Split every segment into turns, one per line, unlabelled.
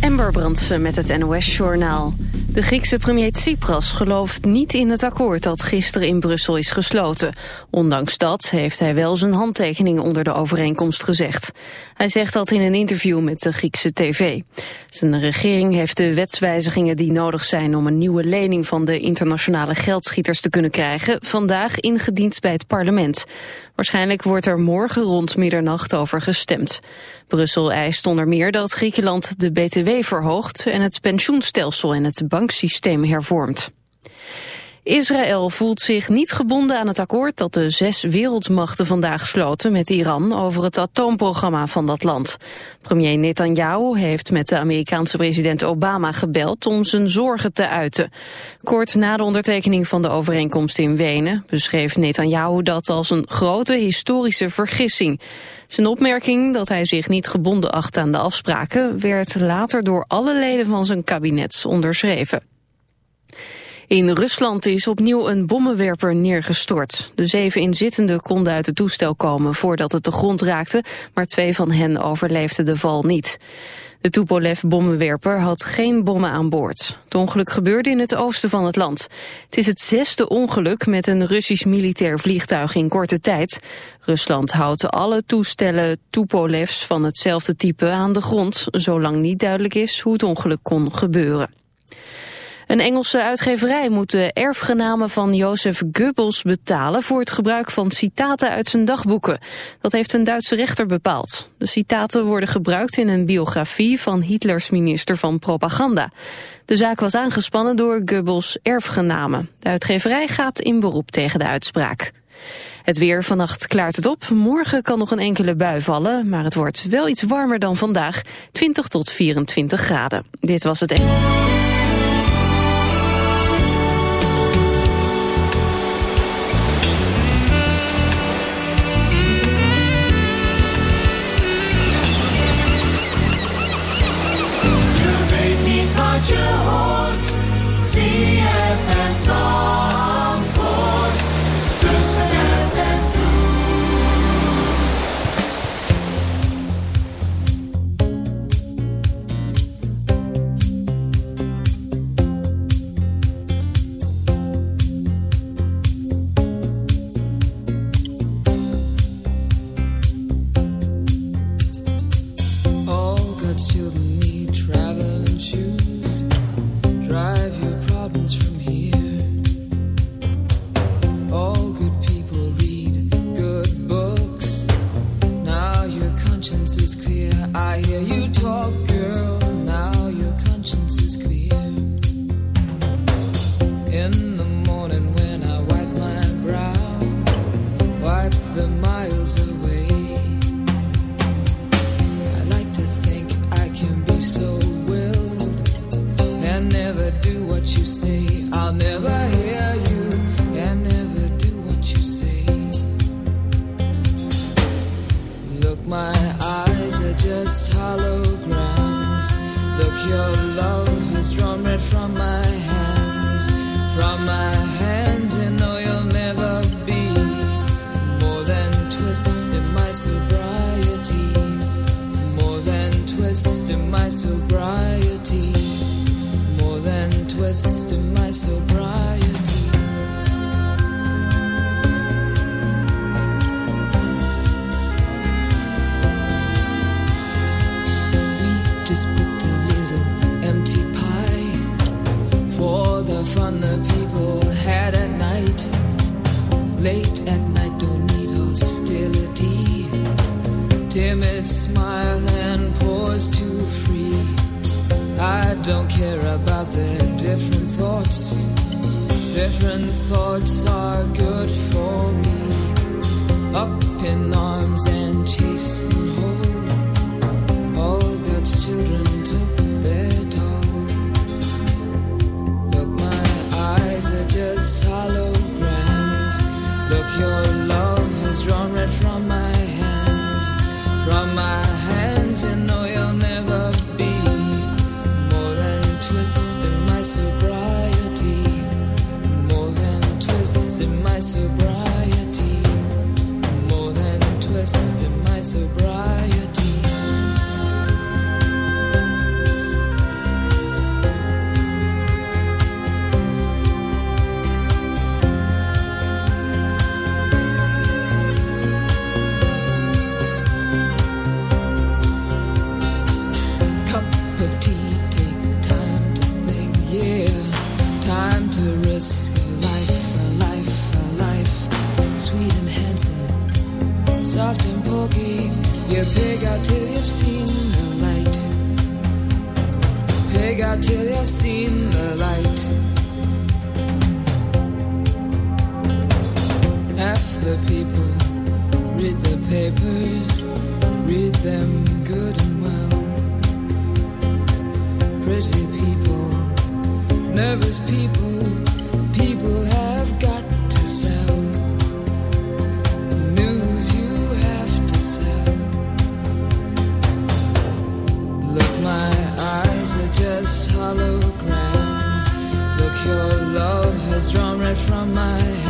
Ember Brandsen met het NOS-journaal. De Griekse premier Tsipras gelooft niet in het akkoord dat gisteren in Brussel is gesloten. Ondanks dat heeft hij wel zijn handtekening onder de overeenkomst gezegd. Hij zegt dat in een interview met de Griekse tv. Zijn regering heeft de wetswijzigingen die nodig zijn om een nieuwe lening van de internationale geldschieters te kunnen krijgen vandaag ingediend bij het parlement. Waarschijnlijk wordt er morgen rond middernacht over gestemd. Brussel eist onder meer dat Griekenland de BTW verhoogt en het pensioenstelsel en het banksysteem hervormt. Israël voelt zich niet gebonden aan het akkoord dat de zes wereldmachten vandaag sloten met Iran over het atoomprogramma van dat land. Premier Netanyahu heeft met de Amerikaanse president Obama gebeld om zijn zorgen te uiten. Kort na de ondertekening van de overeenkomst in Wenen beschreef Netanyahu dat als een grote historische vergissing. Zijn opmerking dat hij zich niet gebonden acht aan de afspraken werd later door alle leden van zijn kabinet onderschreven. In Rusland is opnieuw een bommenwerper neergestort. De zeven inzittenden konden uit het toestel komen voordat het de grond raakte, maar twee van hen overleefden de val niet. De Tupolev-bommenwerper had geen bommen aan boord. Het ongeluk gebeurde in het oosten van het land. Het is het zesde ongeluk met een Russisch militair vliegtuig in korte tijd. Rusland houdt alle toestellen Tupolevs van hetzelfde type aan de grond... zolang niet duidelijk is hoe het ongeluk kon gebeuren. Een Engelse uitgeverij moet de erfgenamen van Jozef Goebbels betalen voor het gebruik van citaten uit zijn dagboeken. Dat heeft een Duitse rechter bepaald. De citaten worden gebruikt in een biografie van Hitlers minister van Propaganda. De zaak was aangespannen door Goebbels erfgenamen. De uitgeverij gaat in beroep tegen de uitspraak. Het weer vannacht klaart het op. Morgen kan nog een enkele bui vallen, maar het wordt wel iets warmer dan vandaag. 20 tot 24 graden. Dit was het...
the people, read the papers, read them good and well. Pretty people, nervous people, people have got to sell. News you have to sell. Look, my eyes are just holograms. Look, your love has drawn right from my hand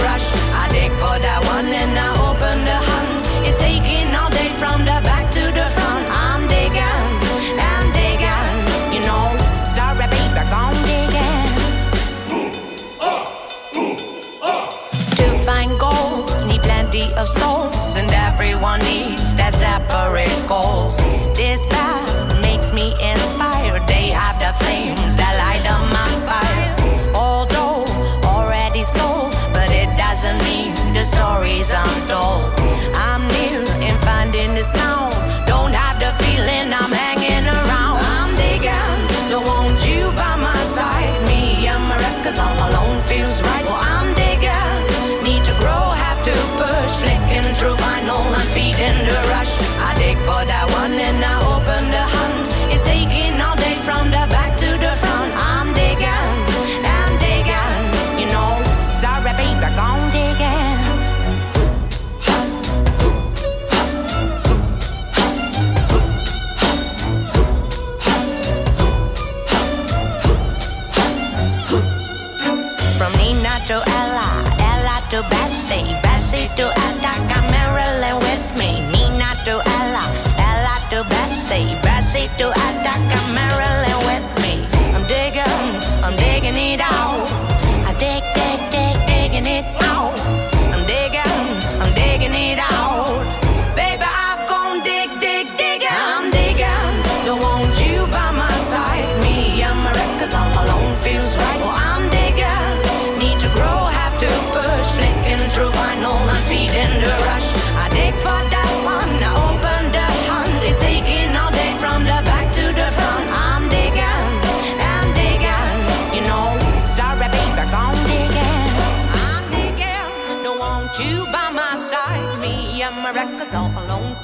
one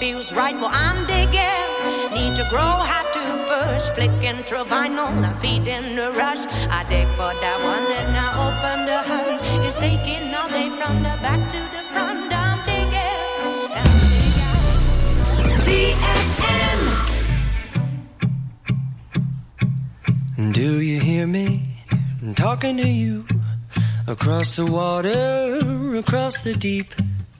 feels right. Well, I'm digging. Need to grow, have to push. Flicking through vinyl, I'm feeding the rush. I dig for that one, then I open the hood. It's taking all day from the back to the front. I'm digging. I'm digging.
Do you hear me? I'm talking to you across the water, across the deep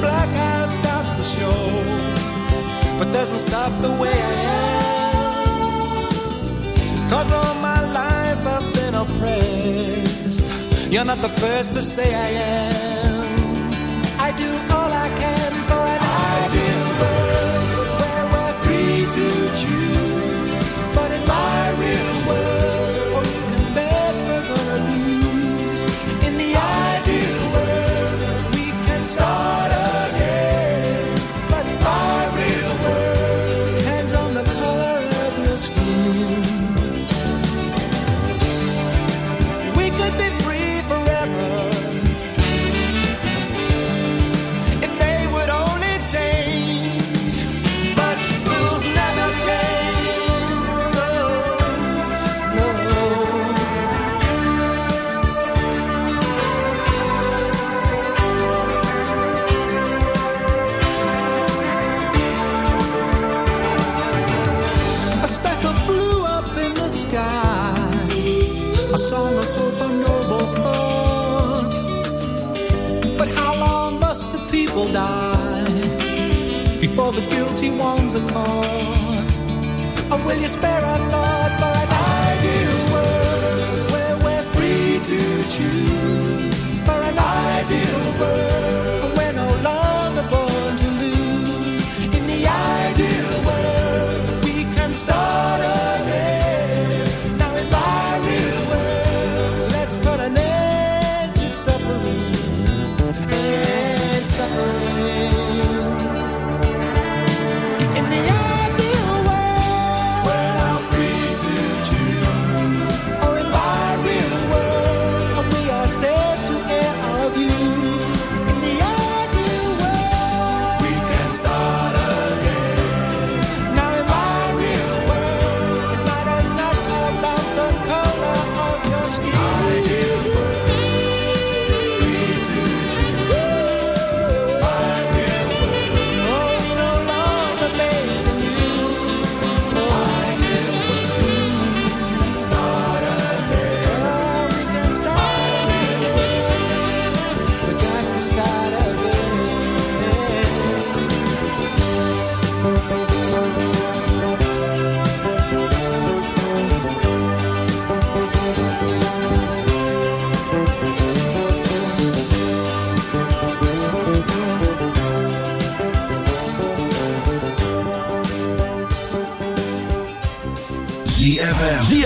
Blackout stops the show, but doesn't stop the way I am. Cause all my life I've been oppressed. You're not the first to say I am.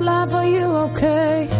Life? Are you okay?